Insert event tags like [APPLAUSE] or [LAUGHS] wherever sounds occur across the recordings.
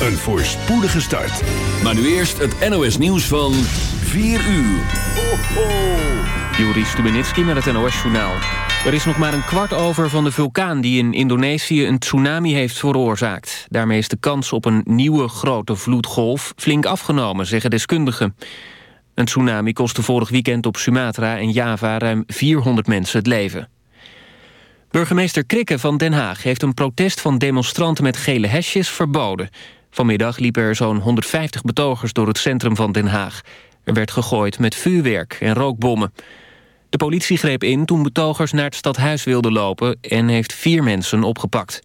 een voorspoedige start. Maar nu eerst het NOS nieuws van 4 uur. Ho, ho. Juri Stubenitski met het NOS-journaal. Er is nog maar een kwart over van de vulkaan die in Indonesië een tsunami heeft veroorzaakt. Daarmee is de kans op een nieuwe grote vloedgolf flink afgenomen, zeggen deskundigen. Een tsunami kostte vorig weekend op Sumatra en Java ruim 400 mensen het leven. Burgemeester Krikke van Den Haag heeft een protest van demonstranten met gele hesjes verboden. Vanmiddag liepen er zo'n 150 betogers door het centrum van Den Haag. Er werd gegooid met vuurwerk en rookbommen. De politie greep in toen betogers naar het stadhuis wilden lopen... en heeft vier mensen opgepakt.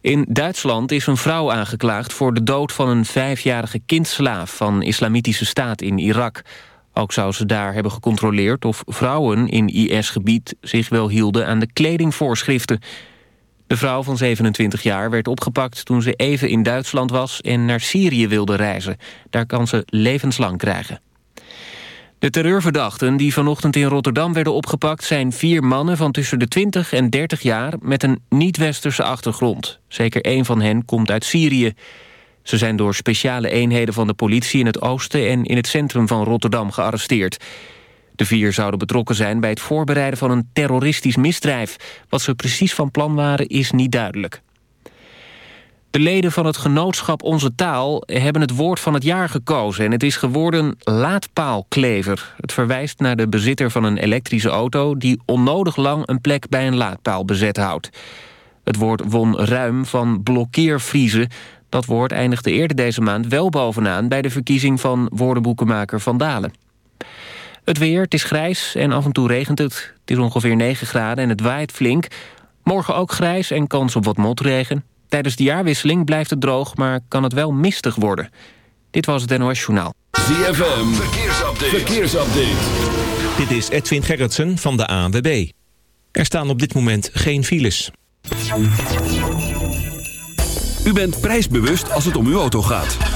In Duitsland is een vrouw aangeklaagd voor de dood van een vijfjarige kindslaaf... van Islamitische Staat in Irak. Ook zou ze daar hebben gecontroleerd of vrouwen in IS-gebied... zich wel hielden aan de kledingvoorschriften. De vrouw van 27 jaar werd opgepakt toen ze even in Duitsland was... en naar Syrië wilde reizen. Daar kan ze levenslang krijgen. De terreurverdachten die vanochtend in Rotterdam werden opgepakt... zijn vier mannen van tussen de 20 en 30 jaar... met een niet-westerse achtergrond. Zeker één van hen komt uit Syrië. Ze zijn door speciale eenheden van de politie in het oosten... en in het centrum van Rotterdam gearresteerd. De vier zouden betrokken zijn bij het voorbereiden van een terroristisch misdrijf. Wat ze precies van plan waren is niet duidelijk. De leden van het genootschap Onze Taal hebben het woord van het jaar gekozen... en het is geworden laadpaalklever. Het verwijst naar de bezitter van een elektrische auto... die onnodig lang een plek bij een laadpaal bezet houdt. Het woord won ruim van blokkeervriezen. Dat woord eindigde eerder deze maand wel bovenaan... bij de verkiezing van woordenboekenmaker Van Dalen. Het weer, het is grijs en af en toe regent het. Het is ongeveer 9 graden en het waait flink. Morgen ook grijs en kans op wat motregen. Tijdens de jaarwisseling blijft het droog, maar kan het wel mistig worden. Dit was het NOS Journaal. ZFM, verkeersupdate. verkeersupdate. Dit is Edwin Gerritsen van de ANWB. Er staan op dit moment geen files. U bent prijsbewust als het om uw auto gaat.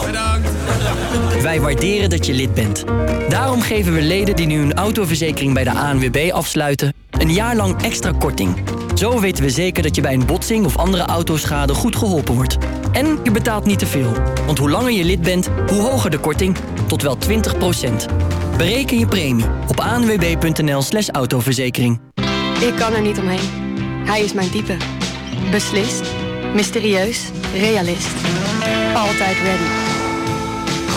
Wij waarderen dat je lid bent. Daarom geven we leden die nu een autoverzekering bij de ANWB afsluiten... een jaar lang extra korting. Zo weten we zeker dat je bij een botsing of andere autoschade goed geholpen wordt. En je betaalt niet te veel. Want hoe langer je lid bent, hoe hoger de korting. Tot wel 20% Bereken je premie op anwb.nl slash autoverzekering. Ik kan er niet omheen. Hij is mijn type. Beslist, mysterieus, realist. Altijd ready.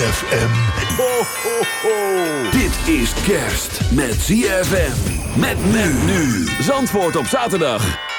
ZFM. Ho, ho, ho. Dit is kerst met ZFM. Met men nu. Zandvoort op zaterdag.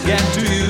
get to you.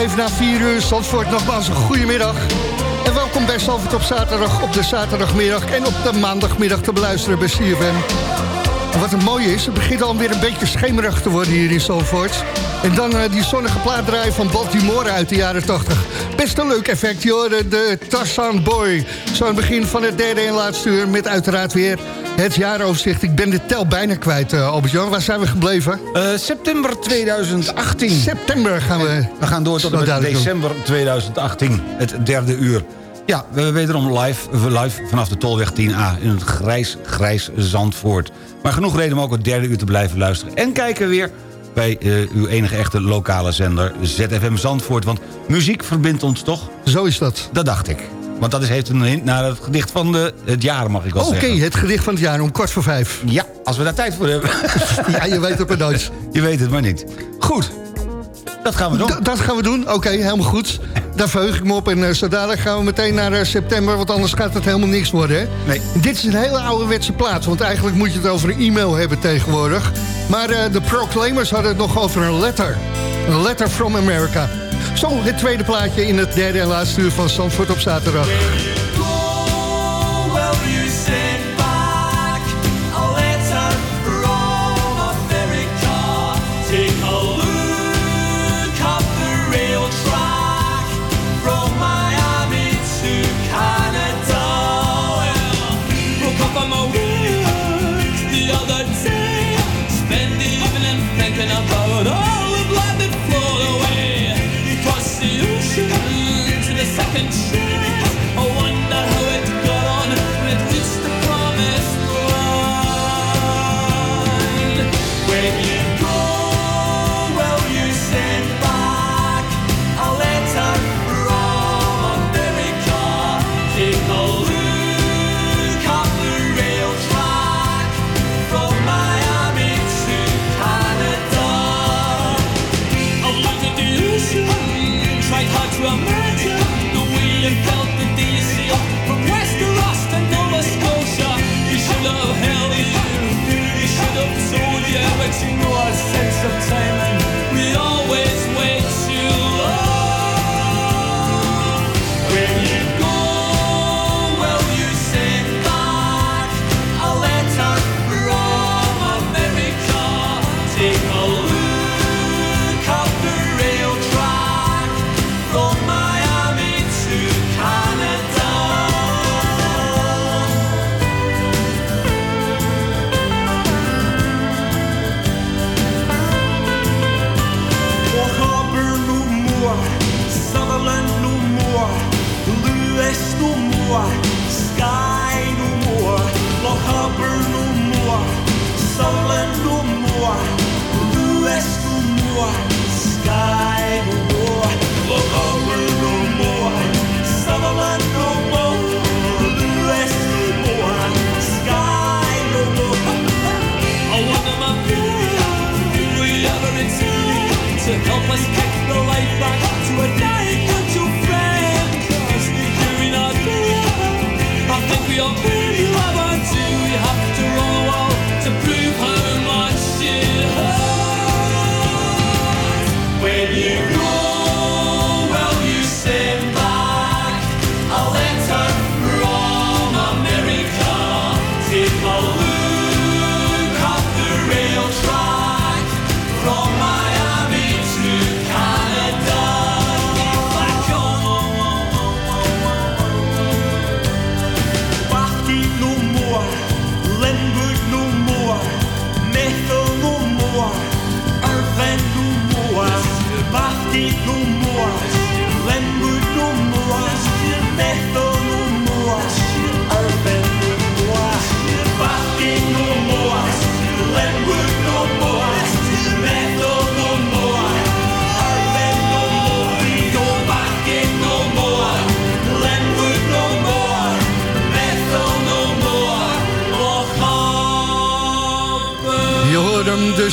Even na 4 uur. Zandvoort nogmaals een goedemiddag. En welkom bij Zandvoort op zaterdag, op de zaterdagmiddag... en op de maandagmiddag te beluisteren bij CFM. Wat het mooie is, het begint alweer een beetje schemerig te worden hier in Zandvoort. En dan eh, die zonnige plaatdraai van Baltimore uit de jaren 80. Best een leuk effect, joh. De, de Boy. Zo aan het begin van het derde en laatste uur... met uiteraard weer het jaaroverzicht. Ik ben de tel bijna kwijt, uh, Albert-Jan. Waar zijn we gebleven? Eh, september 2018. September gaan we... We gaan door tot en met december 2018, het derde uur. Ja, we hebben wederom live, live vanaf de Tolweg 10A in het grijs, grijs Zandvoort. Maar genoeg reden om ook het derde uur te blijven luisteren. En kijken weer bij eh, uw enige echte lokale zender ZFM Zandvoort. Want muziek verbindt ons toch? Zo is dat. Dat dacht ik. Want dat is, heeft een hint naar het gedicht van de, het jaar, mag ik wel Oké, zeggen. het gedicht van het jaar om kwart voor vijf. Ja, als we daar tijd voor hebben. [LAUGHS] Ja, je weet het maar nooit. [LAUGHS] Je weet het maar niet. Goed, dat gaan we doen. D- dat gaan we doen, oké, helemaal goed. Daar verheug ik me op en uh, zo dadelijk gaan we meteen naar eh, september... want anders gaat het helemaal niks worden, hè? Nee. Dit is een hele ouderwetse plaats, want eigenlijk moet je het over een e-mail hebben tegenwoordig. Maar eh, de Proclaimers hadden het nog over een letter. Een letter from America. Zo, het tweede plaatje in het derde en laatste uur van Zandvoort op zaterdag.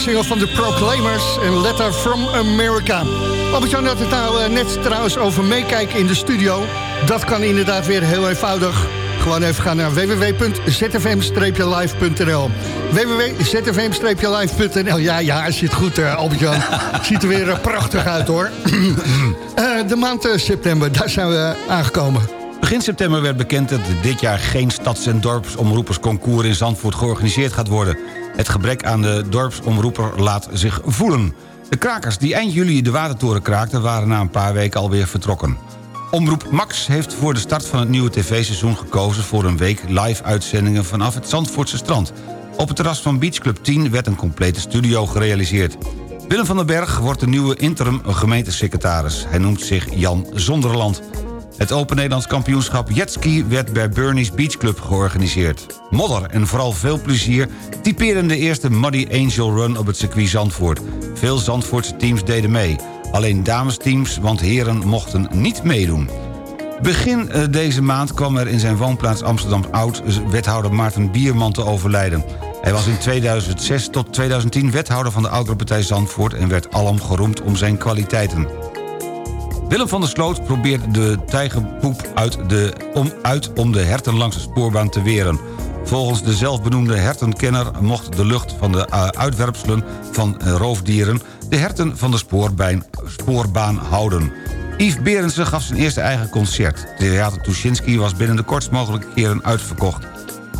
Single van de Proclaimers, een letter from America. Albert-Jan had het nou eh, net trouwens over meekijken in de studio. Dat kan inderdaad weer heel eenvoudig. Gewoon even gaan naar www.zfm-live.nl www.zfm-live.nl Ja, ja, hij zit goed, eh, Albert-Jan. [LAUGHS] Ziet er weer eh, prachtig uit, hoor. [CLEARS THROAT] De maand september, daar zijn we aangekomen. Begin september werd bekend dat dit jaar geen stads- en dorpsomroepersconcours in Zandvoort georganiseerd gaat worden. Het gebrek aan de dorpsomroeper laat zich voelen. De krakers die eind juli de Watertoren kraakten waren na een paar weken alweer vertrokken. Omroep Max heeft voor de start van het nieuwe tv-seizoen gekozen... voor een week live-uitzendingen vanaf het Zandvoortse strand. Op het terras van Beach Club 10 werd een complete studio gerealiseerd. Willem van den Berg wordt de nieuwe interim gemeentesecretaris. Hij noemt zich Jan Zonderland. Het Open Nederlands kampioenschap Jetski werd bij Bernie's Beach Club georganiseerd. Modder en vooral veel plezier typeren de eerste Muddy Angel Run op het circuit Zandvoort. Veel Zandvoortse teams deden mee. Alleen damesteams, want heren mochten niet meedoen. Begin eh, deze maand kwam er in zijn woonplaats Amsterdam Oud... wethouder Maarten Bierman te overlijden. Hij was in 2006 tot 2010 wethouder van de oudere partij Zandvoort... en werd alom geroemd om zijn kwaliteiten. Willem van der Sloot probeert de tijgerpoep uit, de, om, uit om de herten langs de spoorbaan te weren. Volgens de zelfbenoemde hertenkenner mocht de lucht van de uh, uitwerpselen van uh, roofdieren... de herten van de spoorbaan, spoorbaan houden. Yves Berendsen gaf zijn eerste eigen concert. Theater Tuschinski was binnen de kortst mogelijke keren uitverkocht.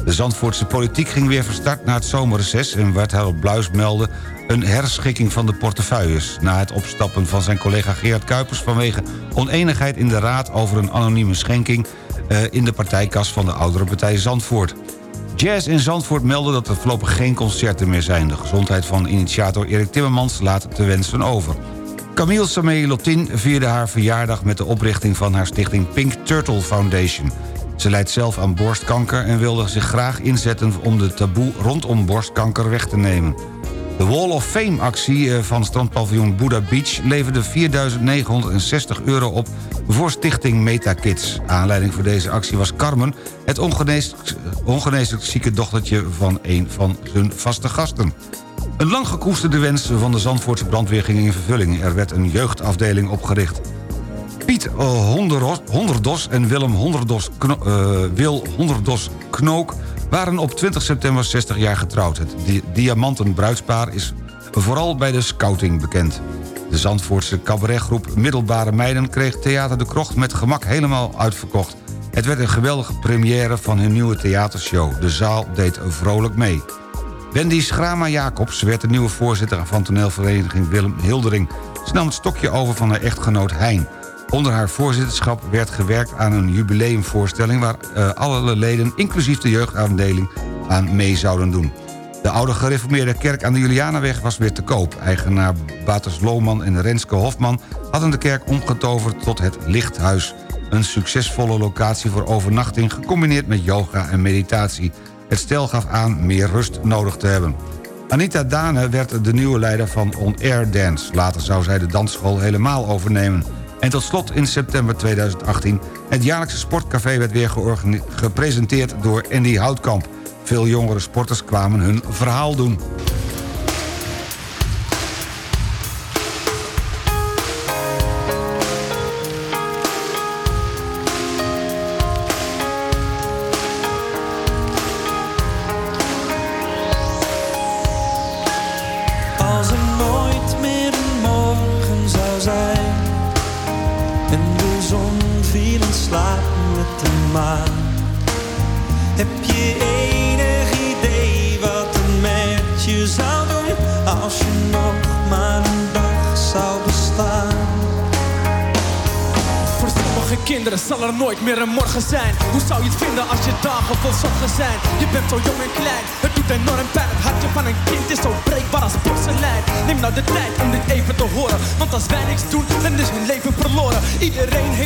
De Zandvoortse politiek ging weer verstart na het zomerreces... en wethouder Bluis meldde een herschikking van de portefeuilles... na het opstappen van zijn collega Gerard Kuipers... vanwege oneenigheid in de raad over een anonieme schenking... Uh, in de partijkas van de oudere partij Zandvoort. Jazz in Zandvoort meldde dat er voorlopig geen concerten meer zijn. De gezondheid van initiator Erik Timmermans laat te wensen over. Camille Samé Lotin vierde haar verjaardag met de oprichting van haar stichting Pink Turtle Foundation. Ze lijdt zelf aan borstkanker en wilde zich graag inzetten om de taboe rondom borstkanker weg te nemen. De Wall of Fame-actie eh, van strandpaviljoen Buddha Beach... leverde 4.960 euro op voor stichting MetaKids. Aanleiding voor deze actie was Carmen... het ongeneeslijk zieke dochtertje van een van zijn vaste gasten. Een lang gekoesterde wens van de Zandvoortse brandweer ging in vervulling. Er werd een jeugdafdeling opgericht. Piet uh, Honderos, Honderdos en Willem Honderdos, Kno, uh, Wil Honderdos Knook waren op 20 september 60 jaar getrouwd. Het di diamanten bruidspaar is vooral bij de scouting bekend. De Zandvoortse cabaretgroep Middelbare Meiden... kreeg Theater de Krocht met gemak helemaal uitverkocht. Het werd een geweldige première van hun nieuwe theatershow. De zaal deed vrolijk mee. Wendy Schrama-Jacobs werd de nieuwe voorzitter... van toneelvereniging Willem Hildering. Ze nam het stokje over van haar echtgenoot Hein. Onder haar voorzitterschap werd gewerkt aan een jubileumvoorstelling... waar eh, alle leden, inclusief de jeugdafdeling, aan mee zouden doen. De oude gereformeerde kerk aan de Julianaweg was weer te koop. Eigenaar Baters Lohman en Renske Hofman hadden de kerk omgetoverd tot het Lichthuis. Een succesvolle locatie voor overnachting gecombineerd met yoga en meditatie. Het stel gaf aan meer rust nodig te hebben. Anita Dane werd de nieuwe leider van On Air Dance. Later zou zij de dansschool helemaal overnemen. En tot slot in september 2018... het jaarlijkse sportcafé werd weer gepresenteerd door Andy Houtkamp. Veel jongere sporters kwamen hun verhaal doen.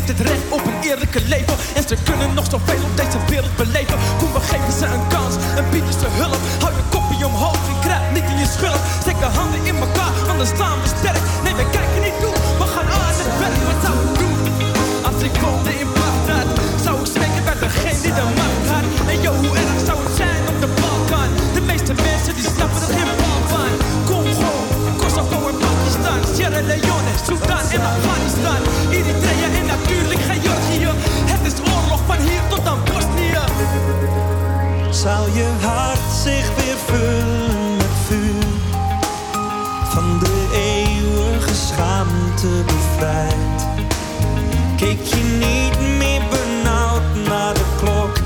heeft het recht Keek je niet meer benauwd naar de klok?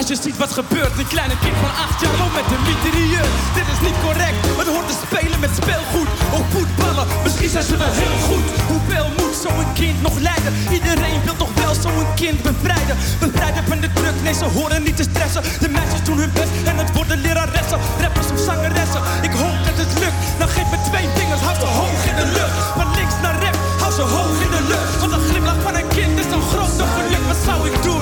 Als je ziet wat gebeurt, een kleine kind van acht jaar loopt met een mitrailleur. Dit is niet correct, het hoort te spelen met speelgoed. Ook voetballen, misschien zijn ze wel heel goed. Hoeveel moet zo'n kind nog leiden? Iedereen wil toch wel zo'n kind bevrijden. Bevrijden van de druk, nee ze horen niet te stressen. De meisjes doen hun best en het worden leraressen. Rappers of zangeressen, ik hoop dat het lukt. Dan geef me twee vingers, hou ze hoog in de lucht. Van links naar rechts, hou ze hoog in de lucht. Want de glimlach van een kind is een grote geluk, wat zou ik doen?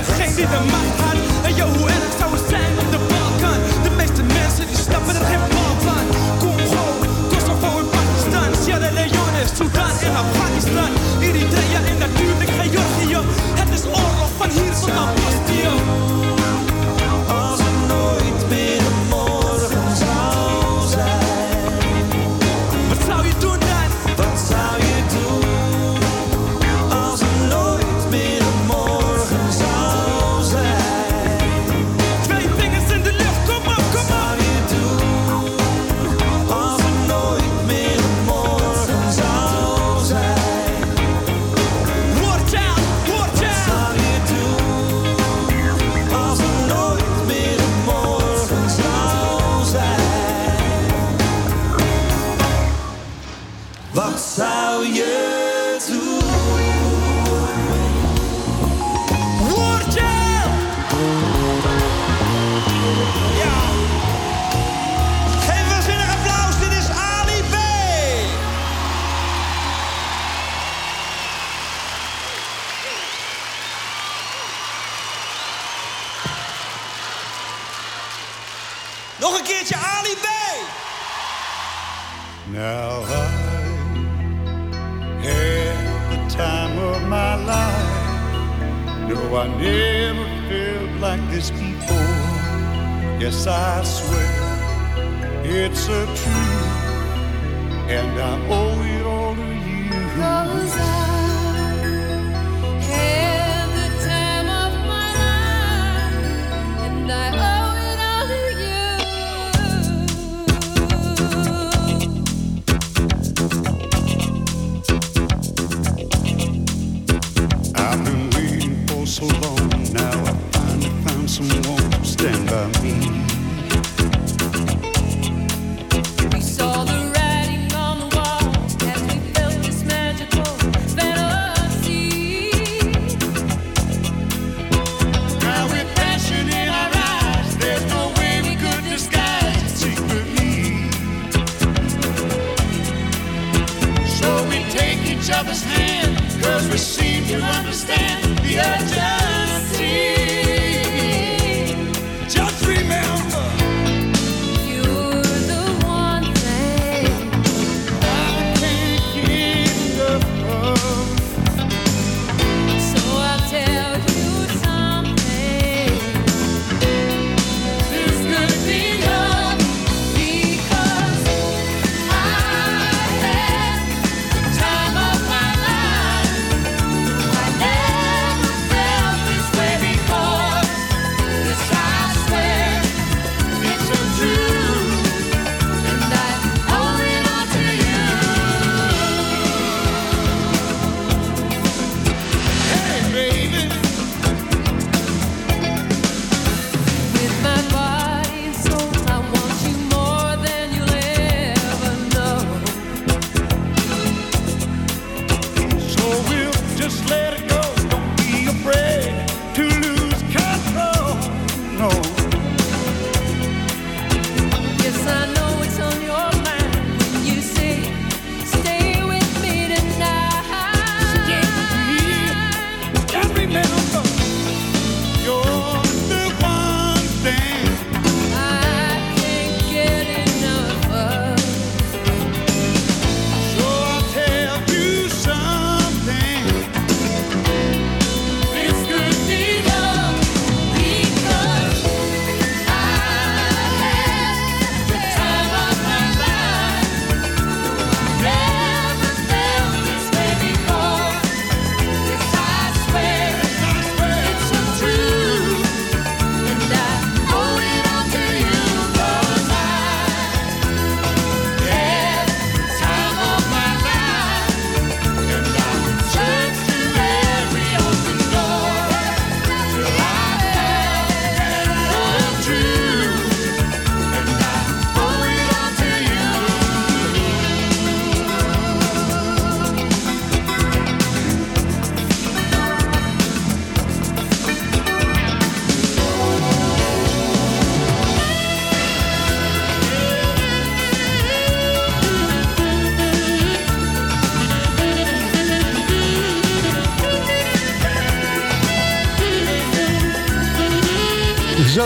Geen die de macht had. En joh hoe erg zou het zijn op de Balkan? De meeste mensen die snappen er geen bal van. Congo, Kosovo en Pakistan. Sierra Leone, Sudan en Afghanistan. Eritrea en natuurlijk Georgië. Het is oorlog van hier tot daar.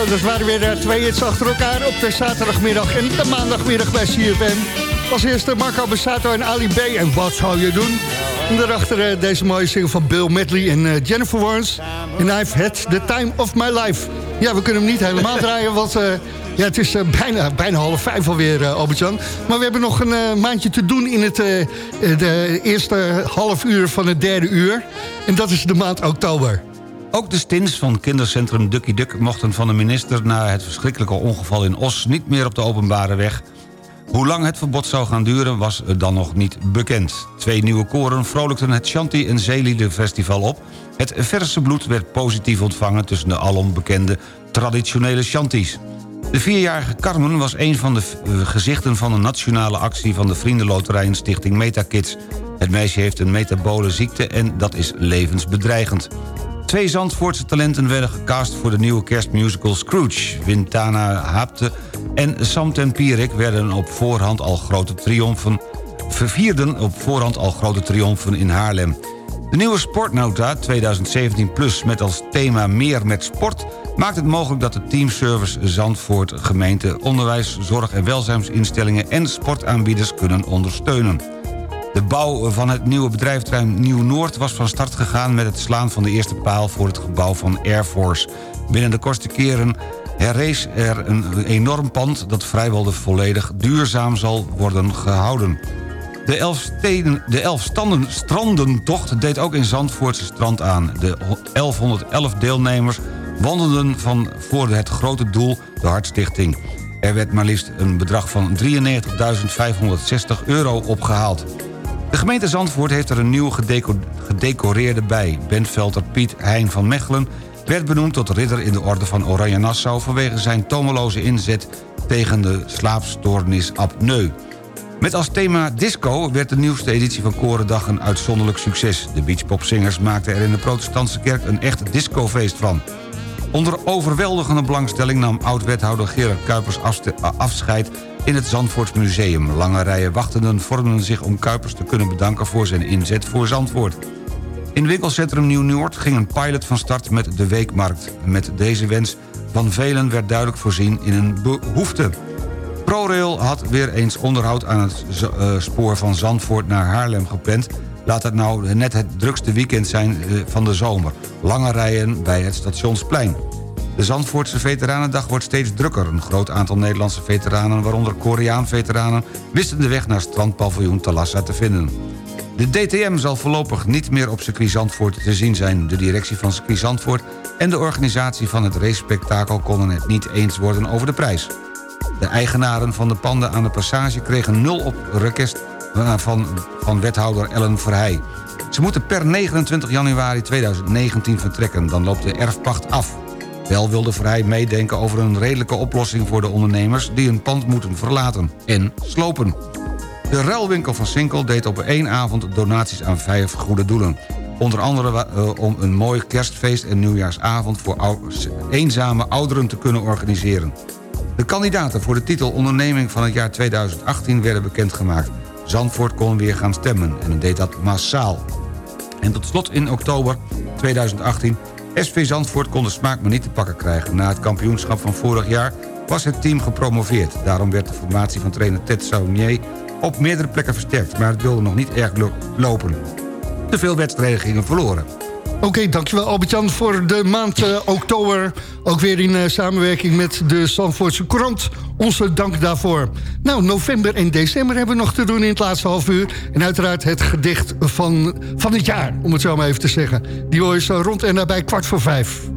Dat waren weer eh, twee hits achter elkaar op de zaterdagmiddag en de maandagmiddag bij CFM. Als eerste Marco Bassato en Ali B. En wat zou je doen? En daarachter eh, deze mooie single van Bill Medley en eh, Jennifer Warnes. En I've had the time of my life. Ja, we kunnen hem niet helemaal [LAUGHS] draaien, want ja, het is bijna, bijna half vijf alweer, uh, Albert-Jan. Maar we hebben nog een maandje te doen in het de eerste half uur van het derde uur. En dat is de maand oktober. Ook de stins van kindercentrum Ducky Duck mochten van de minister... na het verschrikkelijke ongeval in Os niet meer op de openbare weg. Hoe lang het verbod zou gaan duren was dan nog niet bekend. Twee nieuwe koren vrolijkten het Shanti en Zeelieden Festival op. Het verse bloed werd positief ontvangen tussen de alom bekende traditionele Shanties. De vierjarige Carmen was een van de eh, gezichten van de nationale actie... van de Vriendenloterij en Stichting Metakids. Het meisje heeft een metabole ziekte en dat is levensbedreigend. Twee Zandvoortse talenten werden gecast voor de nieuwe kerstmusical Scrooge. Wintana Haapte en Sam Tempierik werden op voorhand al grote triomfen... vervierden op voorhand al grote triomfen in Haarlem. De nieuwe Sportnota 2017 Plus met als thema meer met sport... maakt het mogelijk dat de teamservice Zandvoort gemeente... onderwijs, zorg- en welzijnsinstellingen en sportaanbieders kunnen ondersteunen. De bouw van het nieuwe bedrijventerrein Nieuw-Noord was van start gegaan... met het slaan van de eerste paal voor het gebouw van Air Force. Binnen de kortste keren herrees er een enorm pand... dat vrijwel de volledig duurzaam zal worden gehouden. De elf, steden, de elf standen, strandentocht deed ook in Zandvoortse strand aan. De 1111 deelnemers wandelden van voor het grote doel de Hartstichting. Er werd maar liefst een bedrag van 93.560 euro opgehaald. De gemeente Zandvoort heeft er een nieuw gedeco gedecoreerde bij. Bentvelder Piet Hein van Mechelen werd benoemd tot ridder in de orde van Oranje Nassau... vanwege zijn tomeloze inzet tegen de slaapstoornis apneu. Met als thema disco werd de nieuwste editie van Korendag een uitzonderlijk succes. De beachpopzingers maakten er in de protestantse kerk een echt discofeest van. Onder overweldigende belangstelling nam oud-wethouder Gerard Kuipers afscheid in het Zandvoorts Museum. Lange rijen wachtenden vormden zich om Kuipers te kunnen bedanken voor zijn inzet voor Zandvoort. In winkelcentrum Nieuw-Noord ging een pilot van start met de Weekmarkt. Met deze wens van velen werd duidelijk voorzien in een behoefte. ProRail had weer eens onderhoud aan het eh, spoor van Zandvoort naar Haarlem gepland. Laat het nou net het drukste weekend zijn eh, van de zomer. Lange rijen bij het Stationsplein. De Zandvoortse Veteranendag wordt steeds drukker. Een groot aantal Nederlandse veteranen, waaronder Koreaan-veteranen... wisten de weg naar strandpaviljoen Talassa te vinden. De DTM zal voorlopig niet meer op circuit Zandvoort te zien zijn. De directie van circuit Zandvoort en de organisatie van het racespektakel... konden het niet eens worden over de prijs. De eigenaren van de panden aan de passage kregen nul op request van, van wethouder Ellen Verheij. Ze moeten per 29 januari 2019 vertrekken, dan loopt de erfpacht af. Wel wilde Verheij meedenken over een redelijke oplossing voor de ondernemers... die hun pand moeten verlaten en slopen. De ruilwinkel van Sinkel deed op één avond donaties aan vijf goede doelen. Onder andere eh, om een mooi kerstfeest en nieuwjaarsavond... voor eenzame ouderen te kunnen organiseren. De kandidaten voor de titel onderneming van het jaar 2018 werden bekendgemaakt. Zandvoort kon weer gaan stemmen en deed dat massaal. En tot slot in oktober 2018... SV Zandvoort kon de smaak maar niet te pakken krijgen. Na het kampioenschap van vorig jaar was het team gepromoveerd. Daarom werd de formatie van trainer Ted Saunier op meerdere plekken versterkt... maar het wilde nog niet erg lo- lopen. Te veel wedstrijden gingen verloren. Oké, dankjewel Albert-Jan voor de maand eh, oktober. Ook weer in eh, samenwerking met de Zandvoortse Courant. Onze dank daarvoor. Nou, november en december hebben we nog te doen in het laatste half uur. En uiteraard het gedicht van, van het jaar, om het zo maar even te zeggen. Die hoor zo rond en nabij kwart voor vijf.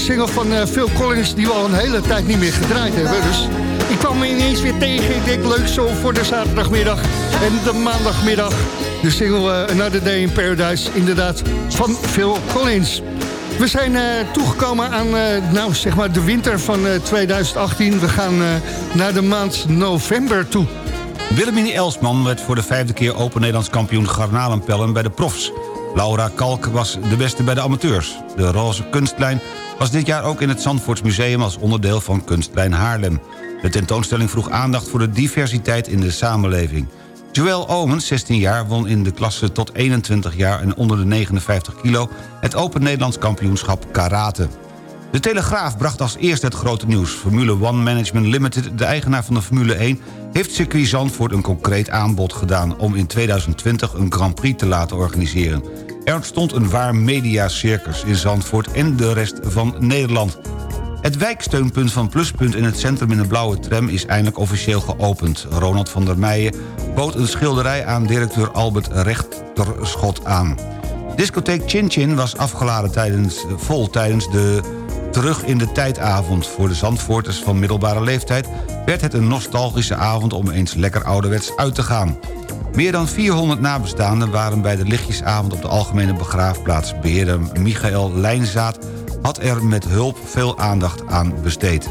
Single van eh, Phil Collins die we al een hele tijd niet meer gedraaid hebben. Dus ik kwam ineens weer tegen. Ik denk leuk zo voor de zaterdagmiddag en de maandagmiddag. De single eh, Another Day in Paradise, inderdaad, van Phil Collins. We zijn eh, toegekomen aan nou, zeg maar de winter van eh, 2018. We gaan naar de maand november toe. Willemine Elsman werd voor de vijfde keer Open Nederlands kampioen garnalenpellen bij de profs. Laura Kalk was de beste bij de amateurs. De roze kunstlijn was dit jaar ook in het Zandvoortsmuseum als onderdeel van Kunstlijn Haarlem. De tentoonstelling vroeg aandacht voor de diversiteit in de samenleving. Joël Omens, 16 jaar, won in de klasse tot 21 jaar en onder de 59 kilo... het Open Nederlands kampioenschap Karate. De Telegraaf bracht als eerste het grote nieuws. Formule One Management Limited, de eigenaar van de Formule 1... heeft circuit Zandvoort een concreet aanbod gedaan... om in 2020 een Grand Prix te laten organiseren. Er ontstond een waar mediacircus in Zandvoort en de rest van Nederland. Het wijksteunpunt van Pluspunt in het centrum in de blauwe tram... is eindelijk officieel geopend. Ronald van der Meijen bood een schilderij aan directeur Albert Rechterschot aan. Discotheek Chin Chin was afgeladen tijdens, vol tijdens de terug in de tijdavond. Voor de Zandvoorters van middelbare leeftijd... werd het een nostalgische avond om eens lekker ouderwets uit te gaan. Meer dan 400 nabestaanden waren bij de lichtjesavond... op de Algemene Begraafplaats. Beheerder Michael Lijnzaad had er met hulp veel aandacht aan besteed.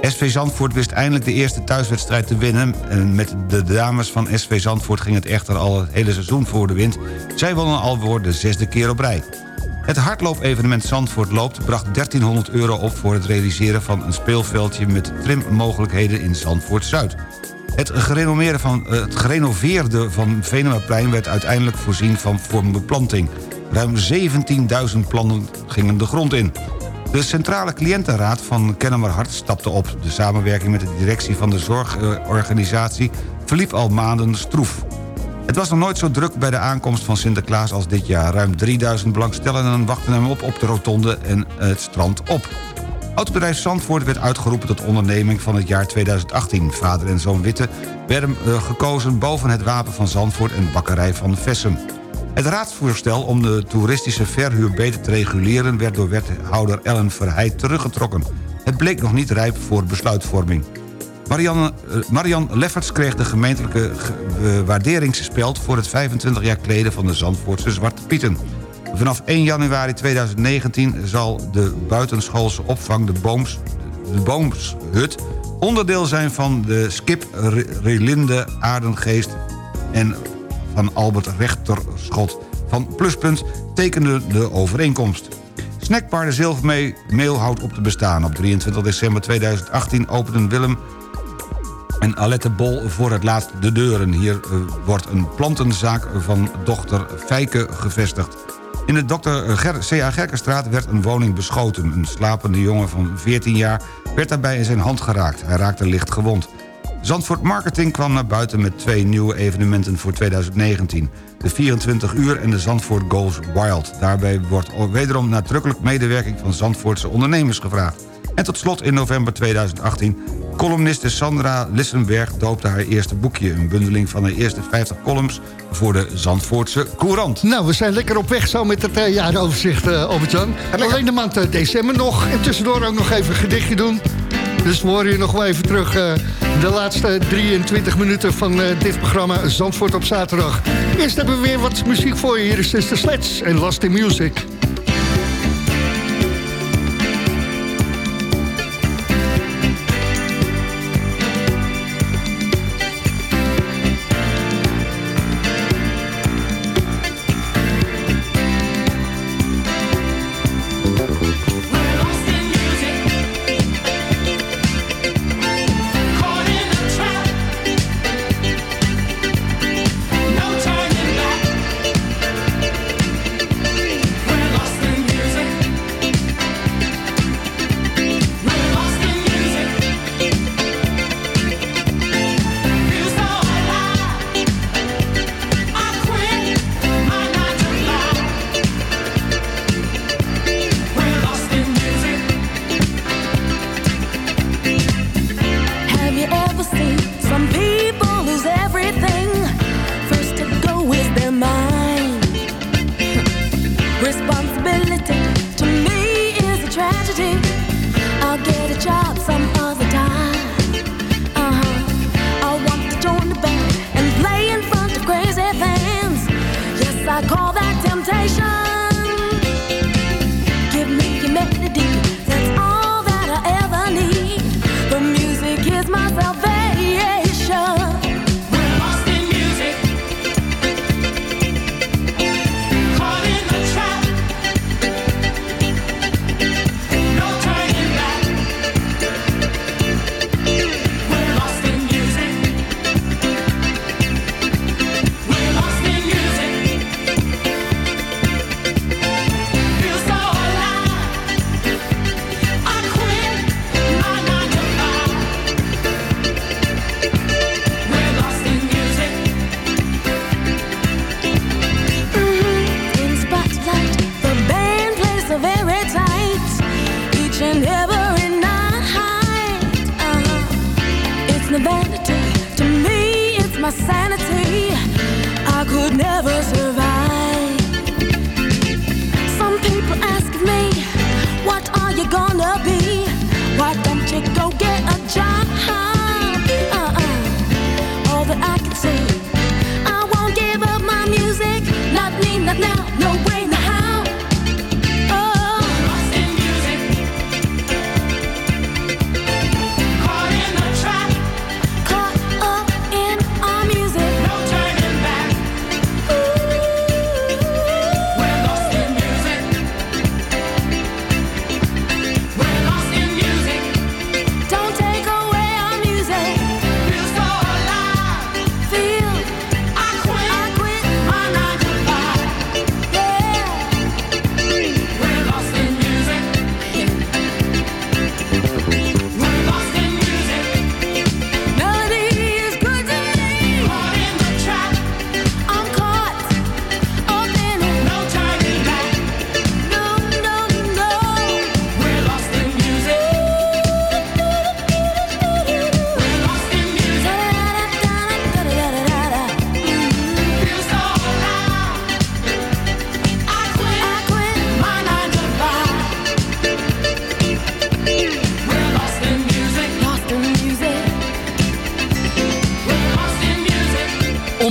SV Zandvoort wist eindelijk de eerste thuiswedstrijd te winnen. En met de dames van SV Zandvoort ging het echter al het hele seizoen voor de wind. Zij wonnen al voor de zesde keer op rij. Het hardloopevenement Zandvoort Loopt bracht 1300 euro op... voor het realiseren van een speelveldje met trimmogelijkheden in Zandvoort-Zuid. Het, gerenommeerde van, eh, het gerenoveerde van Venemaplein werd uiteindelijk voorzien van vormbeplanting. Ruim 17.000 planten gingen de grond in. De Centrale Cliëntenraad van Kennemer Hart stapte op. De samenwerking met de directie van de zorgorganisatie verliep al maanden stroef. Het was nog nooit zo druk bij de aankomst van Sinterklaas als dit jaar. Ruim 3000 belangstellenden wachten hem op op de rotonde en het strand op. Autobedrijf Zandvoort werd uitgeroepen tot onderneming van het jaar 2018. Vader en zoon Witte werden eh, gekozen boven het wapen van Zandvoort en bakkerij van Vessem. Het raadsvoorstel om de toeristische verhuur beter te reguleren... werd door wethouder Ellen Verheij teruggetrokken. Het bleek nog niet rijp voor besluitvorming. Marianne, eh, Marian Lefferts kreeg de gemeentelijke ge- eh, waarderingsspeld... voor het 25 jaar kleden van de Zandvoortse Zwarte Pieten. Vanaf 1 januari 2019 zal de buitenschoolse opvang de, Booms, de Boomshut... onderdeel zijn van de Skip Re- Relinde Aardengeest... en van Albert Rechterschot van Pluspunt tekende de overeenkomst. Snackbar de Zilvermeel houdt op te bestaan. Op 23 december 2018 openden Willem en Alette Bol voor het laatst de deuren. Hier eh, wordt een plantenzaak van dochter Fijke gevestigd. In de Dr. C.A. Gerkenstraat werd een woning beschoten. Een slapende jongen van 14 jaar werd daarbij in zijn hand geraakt. Hij raakte licht gewond. Zandvoort Marketing kwam naar buiten met twee nieuwe evenementen voor 2019. De 24 uur en de Zandvoort Goes Wild. Daarbij wordt wederom nadrukkelijk medewerking van Zandvoortse ondernemers gevraagd. En tot slot in november 2018... columniste Sandra Lissenberg doopte haar eerste boekje... een bundeling van haar eerste 50 columns voor de Zandvoortse Courant. Nou, we zijn lekker op weg zo met het uh, jaaroverzicht, uh, Albert-Jan. Alleen de maand uh, december nog. En tussendoor ook nog even een gedichtje doen. Dus we horen je nog wel even terug uh, de laatste 23 minuten van dit programma Zandvoort op zaterdag. Eerst hebben we weer wat muziek voor je. Hier is Sister Sleds en Last in Music.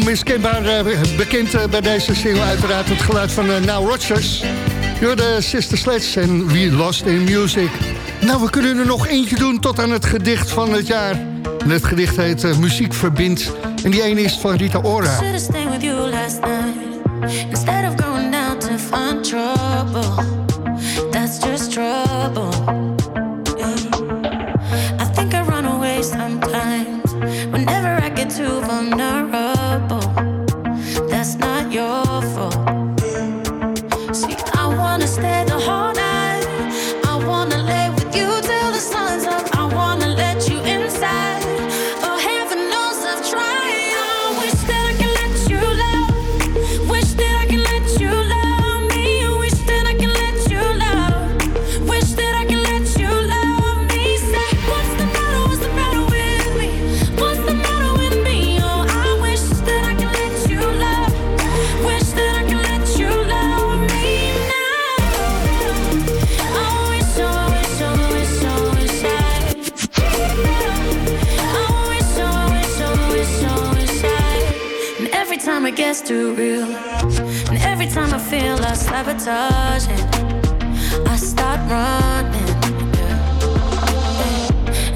onmiskenbaar eh, bekend eh, bij deze single uiteraard het geluid van eh, Now Rodgers. You're the Sister Sledge en We Lost in Music. Nou, we kunnen er nog eentje doen tot aan het gedicht van het jaar. En het gedicht heet Muziek verbindt. En die ene is van Rita Ora. Trouble That's just trouble that's too real. And every time I feel I sabotaging, I start running.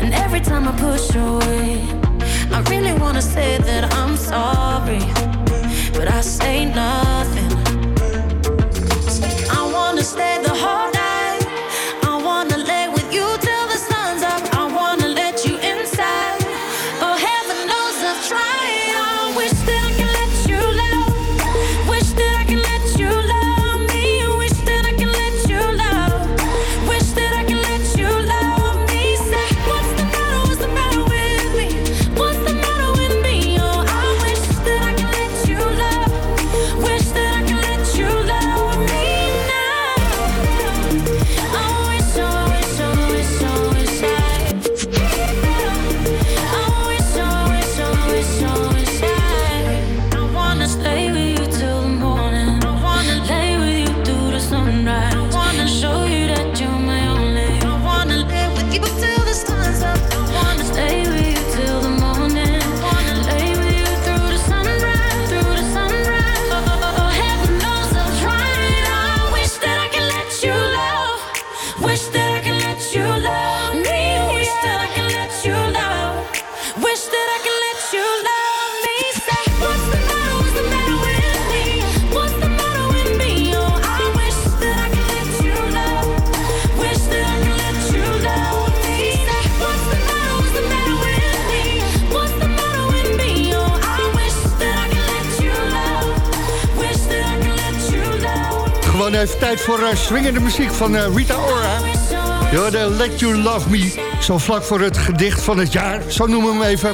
And every time I push away, I really wanna say that I'm sorry, but I say nothing. Voor uh, swingende muziek van uh, Rita Ora. de Let You Love Me. Zo vlak voor het gedicht van het jaar, zo noemen we hem even.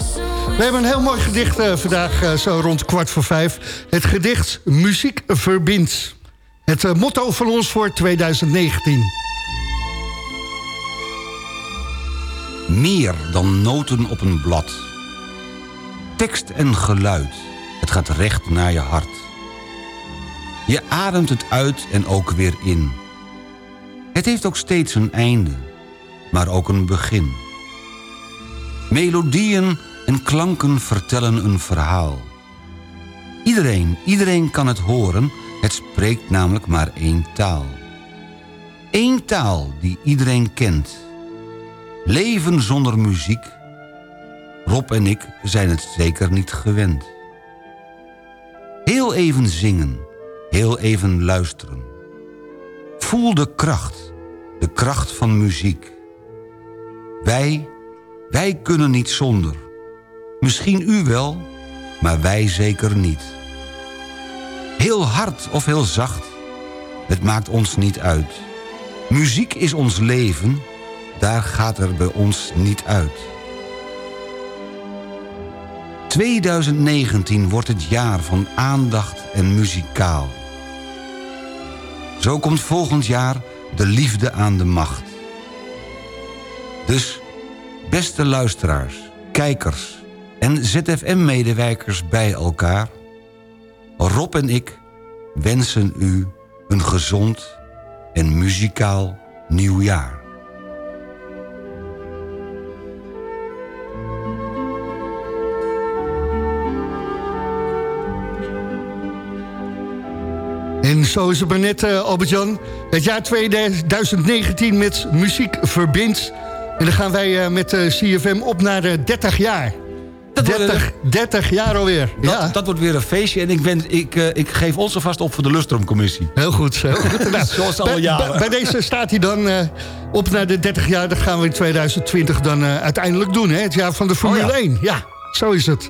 We hebben een heel mooi gedicht uh, vandaag, zo rond kwart voor vijf. Het gedicht Muziek verbindt. Het motto van ons voor 2019. Meer dan noten op een blad. Tekst en geluid, het gaat recht naar je hart. Je ademt het uit en ook weer in. Het heeft ook steeds een einde, maar ook een begin. Melodieën en klanken vertellen een verhaal. Iedereen, iedereen kan het horen, het spreekt namelijk maar één taal. Eén taal die iedereen kent. Leven zonder muziek? Rob en ik zijn het zeker niet gewend. Heel even zingen, heel even luisteren. Voel de kracht, de kracht van muziek. Wij, wij kunnen niet zonder. Misschien u wel, maar wij zeker niet. Heel hard of heel zacht, het maakt ons niet uit. Muziek is ons leven, daar gaat er bij ons niet uit. 2019 wordt het jaar van aandacht en muzikaal. Zo komt volgend jaar de liefde aan de macht. Dus, beste luisteraars, kijkers en ZFM-medewerkers bij elkaar... Rob en ik wensen u een gezond en muzikaal nieuwjaar. En zo is het maar net, uh, Albert-Jan. Het jaar 2019 met muziek verbindt. En dan gaan wij uh, met uh, CFM op naar de 30 jaar. Dat 30, 30 jaar alweer. Dat, ja. dat wordt weer een feestje. En ik, ben, ik, ik geef ons alvast op voor de Lustrumcommissie. Heel goed. Heel goed. nou, Zoals bij, jaren. bij, bij, deze staat hij dan op naar de 30 jaar. Dat gaan we in 2020 dan uiteindelijk doen. Hè? Het jaar van de Formule oh, ja. 1. Ja, zo is het.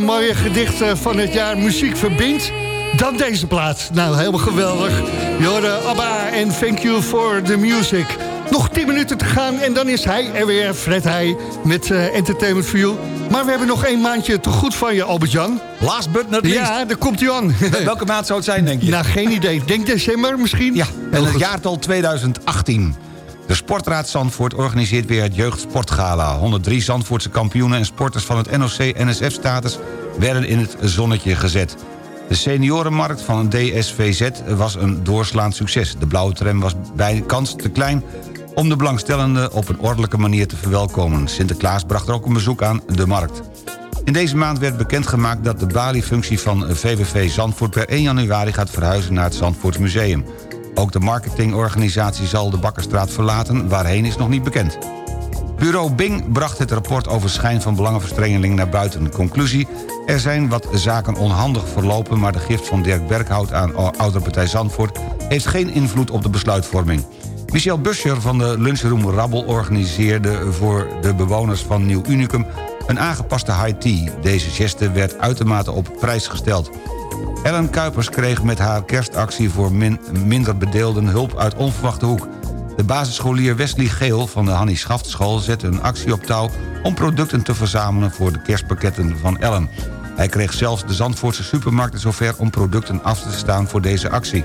Mooie gedicht eh, van het jaar muziek verbindt, dan deze plaats. Nou, helemaal geweldig. Jorde Abba en thank you for the music. Nog 10 minuten te gaan en dan is hij er weer, Fred Heij, met eh, Entertainment for You. Maar we hebben nog één maandje te goed van je, Albert-Jan. Last but not least. Ja, daar komt hij aan. [LAUGHS] Welke maand zou het zijn, denk je? Nou, geen idee. Denk december misschien? Ja, en het jaartal 2018. De Sportraad Zandvoort organiseert weer het Jeugdsportgala. 103 Zandvoortse kampioenen en sporters van het NOC-NSF-status... werden in het zonnetje gezet. De seniorenmarkt van DSVZ was een doorslaand succes. De blauwe tram was bij kans te klein om de belangstellenden op een ordelijke manier te verwelkomen. Sinterklaas bracht er ook een bezoek aan de markt. In deze maand werd bekendgemaakt dat de baliefunctie van VVV Zandvoort... per 1 januari gaat verhuizen naar het Zandvoorts Museum. Ook de marketingorganisatie zal de Bakkerstraat verlaten, waarheen is nog niet bekend. Bureau Bing bracht het rapport over schijn van belangenverstrengeling naar buiten. Conclusie, er zijn wat zaken onhandig verlopen... maar de gift van Dirk Berghout aan Ouderpartij Zandvoort... heeft geen invloed op de besluitvorming. Michel Buscher van de lunchroom Rabbel organiseerde voor de bewoners van Nieuw Unicum... een aangepaste high tea. Deze geste werd uitermate op prijs gesteld. Ellen Kuipers kreeg met haar kerstactie voor min- minder bedeelden hulp uit onverwachte hoek. De basisscholier Wesley Geel van de Hannie Schaftschool zette een actie op touw... om producten te verzamelen voor de kerstpakketten van Ellen. Hij kreeg zelfs de Zandvoortse supermarkten zover om producten af te staan voor deze actie.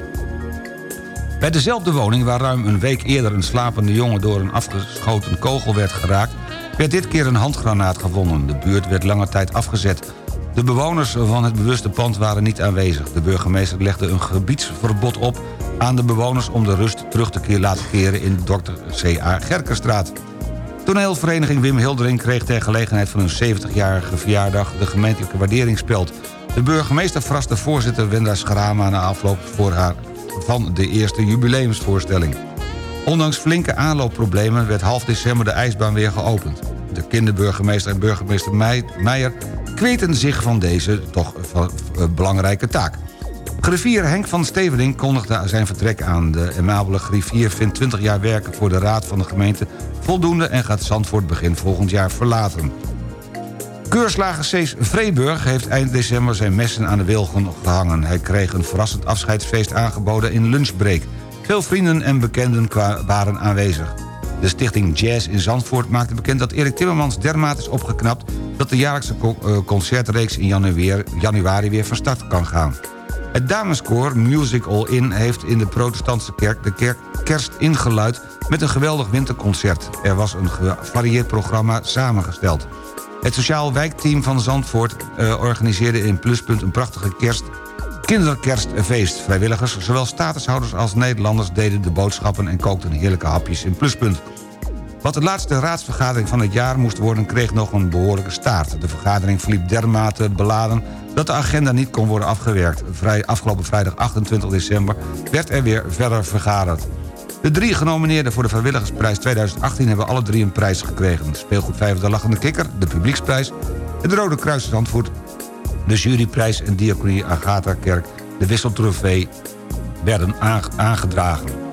Bij dezelfde woning waar ruim een week eerder een slapende jongen... door een afgeschoten kogel werd geraakt... werd dit keer een handgranaat gevonden. De buurt werd lange tijd afgezet. De bewoners van het bewuste pand waren niet aanwezig. De burgemeester legde een gebiedsverbod op aan de bewoners... om de rust terug te laten keren in Dr. C.A. Gerkerstraat. Toneelvereniging Wim Hildering kreeg ter gelegenheid van hun 70-jarige verjaardag... de gemeentelijke waarderingspeld. De burgemeester verraste voorzitter Wenda Schrama na afloop voor haar van de eerste jubileumsvoorstelling. Ondanks flinke aanloopproblemen werd half december de ijsbaan weer geopend. De kinderburgemeester en burgemeester Meij- Meijer kweten zich van deze toch eh, eh, belangrijke taak. Griffier Henk van Stevening kondigde zijn vertrek aan. De amabele griffier vindt 20 jaar werken voor de raad van de gemeente voldoende... en gaat Zandvoort begin volgend jaar verlaten. Keurslager Cees Vreeburg heeft eind december zijn messen aan de wilgen gehangen. Hij kreeg een verrassend afscheidsfeest aangeboden in lunchbreak. Veel vrienden en bekenden waren aanwezig. De stichting Jazz in Zandvoort maakte bekend dat Erik Timmermans dermate is opgeknapt... dat de jaarlijkse eh, concertreeks in januari, januari weer van start kan gaan. Het dameskoor Music All In heeft in de protestantse kerk de kerk kerst ingeluid met een geweldig winterconcert. Er was een gevarieerd programma samengesteld. Het sociaal wijkteam van Zandvoort eh, organiseerde in Pluspunt een prachtige kerst kinderkerstfeest. Vrijwilligers, zowel statushouders als Nederlanders... deden de boodschappen en kookten heerlijke hapjes in Pluspunt. Wat de laatste raadsvergadering van het jaar moest worden... kreeg nog een behoorlijke staart. De vergadering verliep dermate beladen dat de agenda niet kon worden afgewerkt. Vrij, afgelopen vrijdag 28 december werd er weer verder vergaderd. De drie genomineerden voor de Vrijwilligersprijs 2018 hebben alle drie een prijs gekregen. Speelgoed 5 de Lachende Kikker, de Publieksprijs... het Rode Kruis Zandvoort, de Juryprijs en Diaconie Agatha Kerk... de Wisseltrofee werden aange- aangedragen.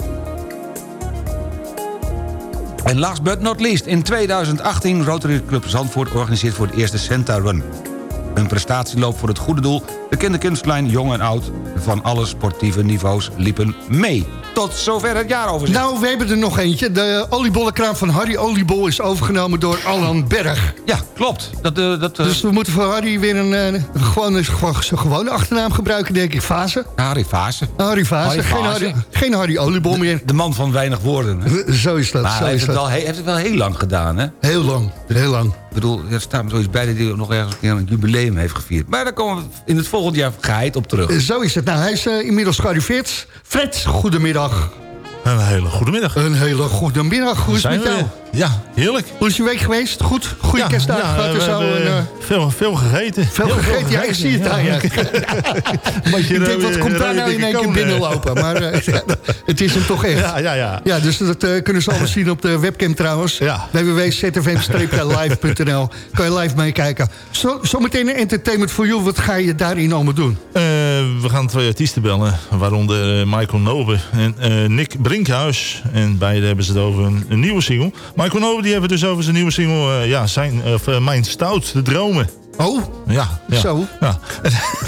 En last but not least, in 2018 Rotary Club Zandvoort organiseert voor het eerste Santa Run. Een prestatieloop voor het goede doel. De kinderkunstlijn Jong en Oud van alle sportieve niveaus liepen mee. Tot zover het jaaroverzicht. Nou, we hebben er nog eentje. De oliebollenkraam van Harry Oliebol is overgenomen door Alan Berg. Ja, klopt. Dat, eh, dat, eh, Dus we moeten voor Harry weer een, eh, een gewone, gewoon- zijn gewone achternaam gebruiken, denk ik. Fase. Harry Fase. Harry Fase. Geen. Harry, geen Harry Oliebol meer. De man van weinig woorden. Hè? Zo is dat. Maar zo hij heeft is het, dat. wel, hij heeft het wel heel lang gedaan, hè? Heel lang. Heel lang. Ik bedoel, er staat me zoiets bij dat hij nog ergens een keer een jubileum heeft gevierd. Maar daar komen we in het volgend jaar geheid op terug. Zo is het. Nou, hij is eh, inmiddels gearriveerd. Fred, goedemiddag. Een hele goede middag. Een hele goede middag. Hoe is het met jou? Ja, heerlijk. Hoe is je week geweest? Goed? Goede Ja, kerstdagen ja, zo. hebben en, eh, veel, veel gegeten. veel gegeten. Ja, ik zie het je. [LAUGHS] Beetje ik denk, wat komt daar nou in één keer konen. binnenlopen? Maar eh, [LAUGHS] het is hem toch echt. Ja, ja, ja. Ja, dus dat eh, kunnen ze allemaal zien op de webcam trouwens. Ja. www.zfm-live.nl Kan je live meekijken. Zo, zometeen een entertainment voor jou. Wat ga je daarin allemaal doen? Eh, we gaan twee artiesten bellen, waaronder eh, Michael Nobe en eh, Nick Brinkhuis. En beide hebben ze het over een, een nieuwe single. Michael Nobe die hebben het dus over zijn nieuwe single, eh, ja, zijn, of, eh, Mijn Stout, de Dromen. Oh, Ja, ja. Zo. Ja.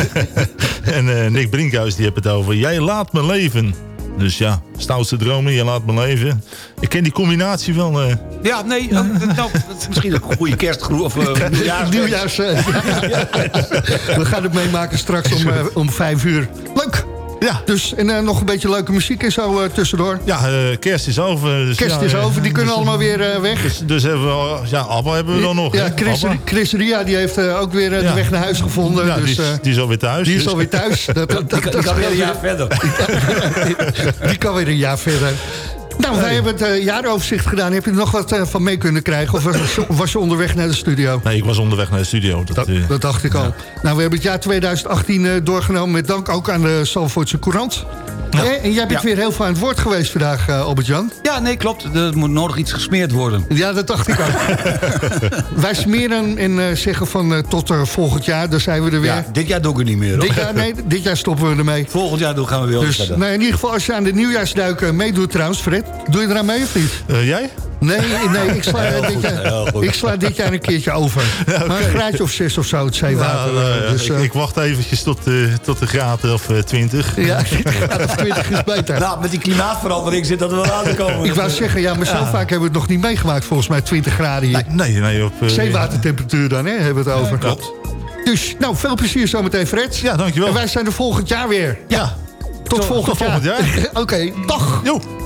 [LAUGHS] en eh, Nick Brinkhuis die heeft het over... Jij laat me leven. Dus ja, stoutste dromen, jij laat me leven. Ik ken die combinatie wel. eh. Ja, nee, eh, nou, misschien een goede kerstgroep of [LAUGHS] uh, [LAUGHS] nieuwjaars. Nieuwjaars. eh, ja. We gaan het meemaken straks om, om vijf uur. Leuk! Ja. Dus, en eh, nog een beetje leuke muziek en zo eh, tussendoor. Ja, eh, kerst is over. Dus Kerst ja, is over, die kunnen allemaal weer eh, weg. Dus, dus hebben we al, ja, Abba hebben we dan nog. Ja? Chris, Ria die heeft ook weer Ja. de weg naar huis gevonden. Ja, dus, die, is, die is alweer thuis. die is dus- alweer thuis. Dat, [LAUGHS] dat, Die kan, die dat kan weer een jaar verder. [LAUGHS] Die kan weer een jaar verder. Nou, wij hebben het eh, jaaroverzicht gedaan. Heb je er nog wat eh, van mee kunnen krijgen? Of was, [LAUGHS] was je onderweg naar de studio? Nee, ik was onderweg naar de studio. Dat, Dat, eh, dat dacht ik al. Nou, we hebben het jaar 2018 eh, doorgenomen... met dank ook aan de Zalvoortse Courant. En jij bent Ja. weer heel veel aan het woord geweest vandaag, eh Albert-Jan. Ja, nee, klopt. Er moet nodig iets gesmeerd worden. Ja, dat dacht ik ook. [LAUGHS] Wij smeren en eh, zeggen van tot eh, volgend jaar, dan zijn we er weer. Ja, dit jaar doe ik het niet meer. hoor. dit, jaar, nee, dit jaar stoppen we ermee. Volgend jaar doen gaan we weer Dus nou, in ieder geval, als je aan de nieuwjaarsduik eh, meedoet trouwens, Fred... doe je eraan mee of niet? eh, jij? Nee, nee ik, sla, [LAUGHS] dit jaar, ik sla dit jaar een keertje over. [LAUGHS] Maar een graadje of zes of zo, het zeewater. Nou, eh, dus, ik, eh, ik wacht eventjes tot, eh, tot de graad of eh, 20. ja, [LAUGHS] graad of 20 is beter. Nou, met die klimaatverandering zit dat er wel aan te komen. ik wou zeggen, ja, maar zo vaak hebben we het nog niet meegemaakt... volgens mij 20 graden hier. Nee, nee, op... Zeewatertemperatuur dan, hè, hebben we het over. klopt. Dus, nou, veel plezier zometeen, Fred. Ja, dankjewel. En wij zijn er volgend jaar weer. Ja. Tot, volgend, tot volgend jaar. Oké, dag. Jo.